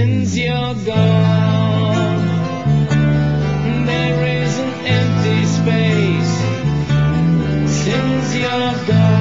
since you're gone. There is an empty space since you're gone.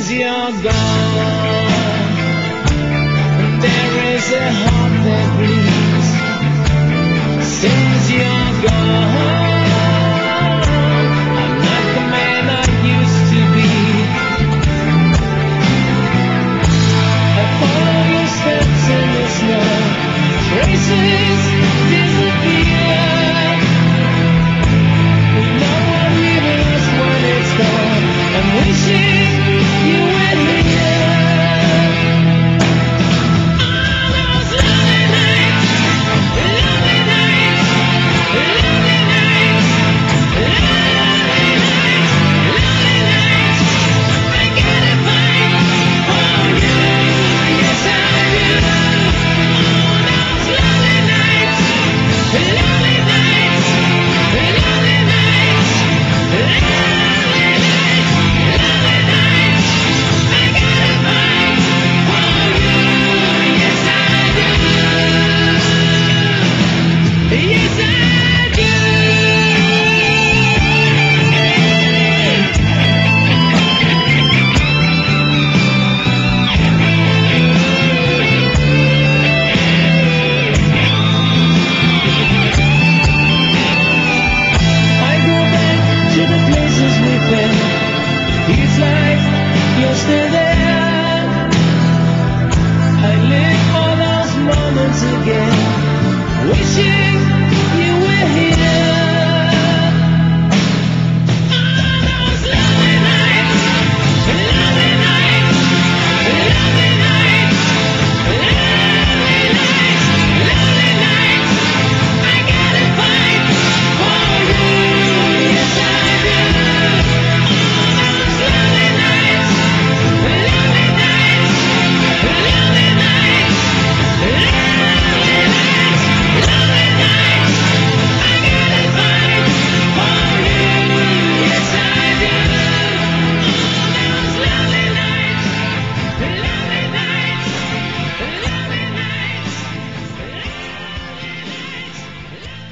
means you're gone. And there is a heart that bleeds since you're gone. I'm not the man I used to be. I follow your steps in the snow, traces.